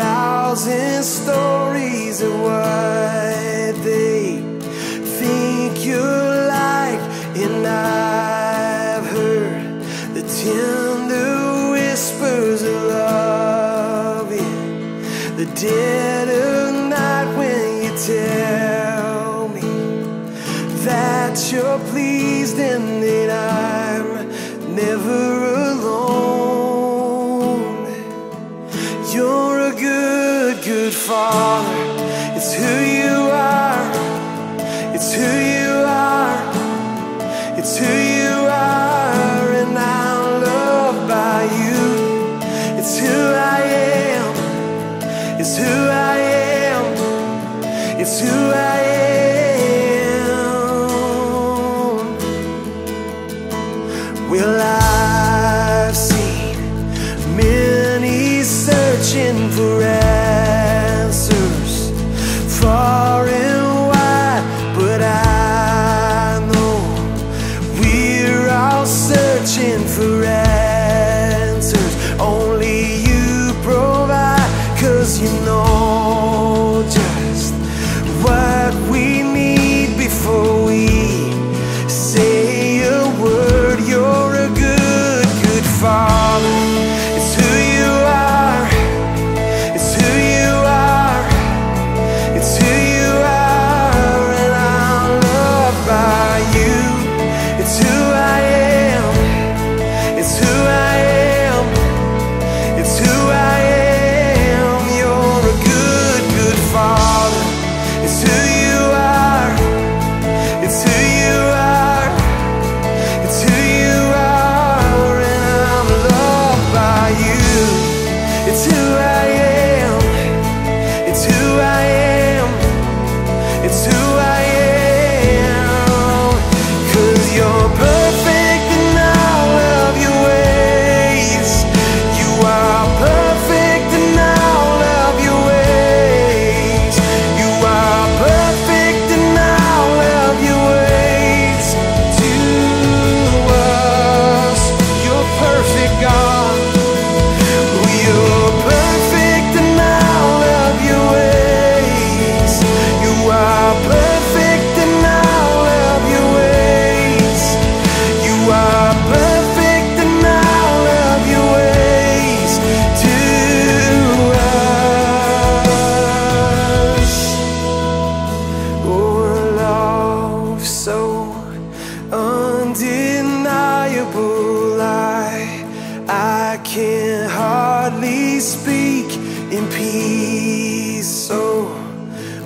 thousand stories of what they think you like, and I've heard the tender whispers of love in the dead of night when you tell me that you're pleased and that I'm never. Father. It's who you are. It's who you are. It's who you are. And I'm loved by you. It's who I am. It's who I am. It's who I am. speak in peace, so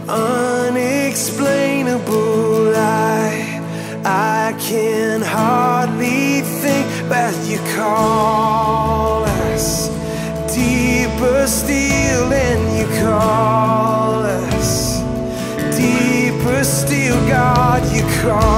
unexplainable. I, I can hardly think But you call us deeper still, and you call us deeper still, God, you call.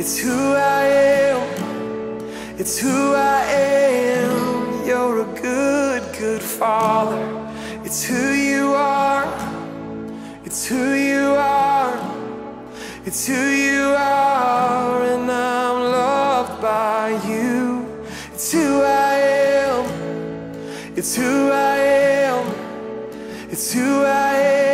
It's who I am. It's who I am. You're a good, good father. It's who you are. It's who you are. It's who you are. And I'm loved by you. It's who I am. It's who I am. It's who I am.